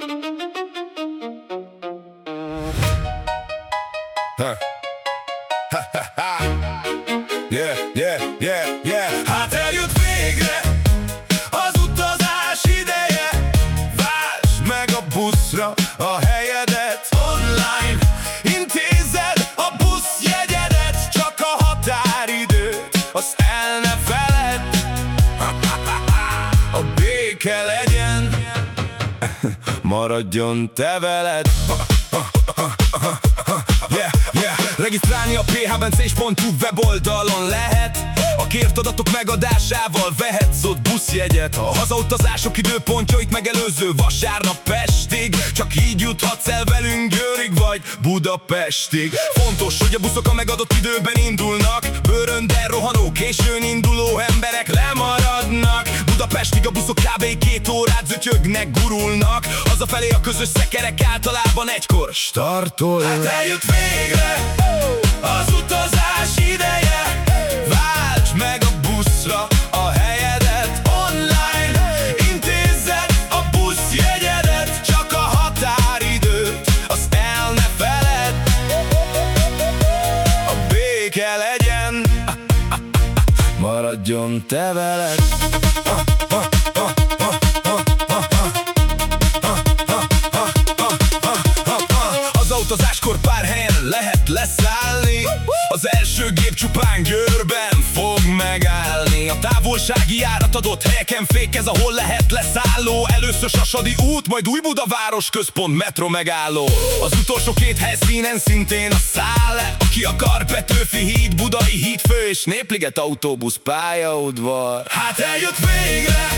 Ha. Ha, ha, ha. Yeah, yeah, yeah, yeah. Hát eljött végre az utazás ideje. Vásd meg a buszra a helyedet online. Intézed a buszjegyedet, csak a határidőt, azt el ne feledd. A béke legyen, maradjon te veled. Yeah, yeah. Regisztrálni a phbencés.hu weboldalon lehet. A kért adatok megadásával vehetsz ott buszjegyet. A hazautazások időpontjait megelőző vasárnap Pestig. Csak így juthatsz el velünk Győrig vagy Budapestig. Fontos, hogy a buszok a megadott időben indulnak. Bőrönden rohanó, későn induló Budapestig a buszok kb. két órát zötyögnek, gurulnak. Hazafelé a közös szekerek általában egykor startol Hát eljött végre Maradjon te veled. Az utazáskor pár helyen lehet leszállni. Az első gép csupán görben fog megállni A távolsági járat adott helyeken fékez, ahol lehet leszálló. Először Sasadi út, majd új Budaváros központ metro megálló. Az utolsó két helyszínen szintén a száll Aki akar Petőfi híd, Budai híd fő és Népliget autóbusz pályaudvar. Hát eljött végre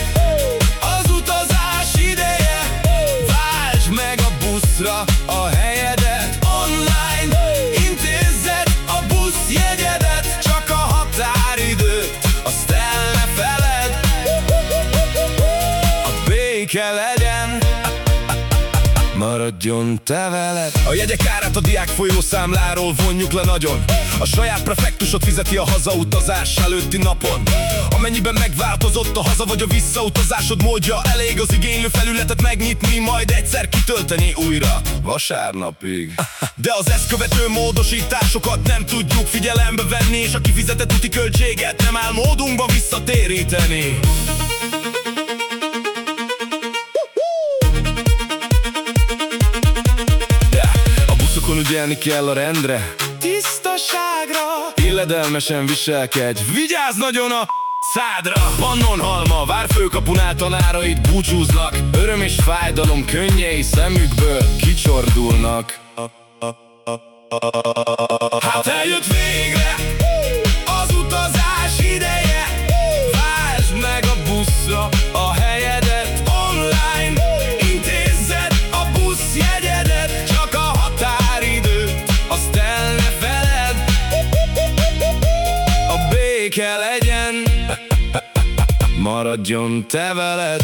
Béke legyen. Maradjon te veled. A jegyek árát a diák folyószámláról vonjuk le nagyon. A saját prefektusot fizeti a hazautazás előtti napon. Amennyiben megváltozott a haza vagy a visszautazásod módja Elég az igénylő felületet megnyitni, majd egyszer kitölteni újra. Vasárnapig. De az ezt követő módosításokat nem tudjuk figyelembe venni És a kifizetett úti költséget nem áll módunkban visszatéríteni ügyelni kell a rendre. Tisztaságra. Illedelmesen viselkedj. Vigyázz nagyon a szádra. Pannonhalma, várfőkapunál tanáraid búcsúznak Öröm és fájdalom könnyei szemükből kicsordulnak. Hát eljött végre az utazás ideje. Váltsd meg a buszra Maradjon te veled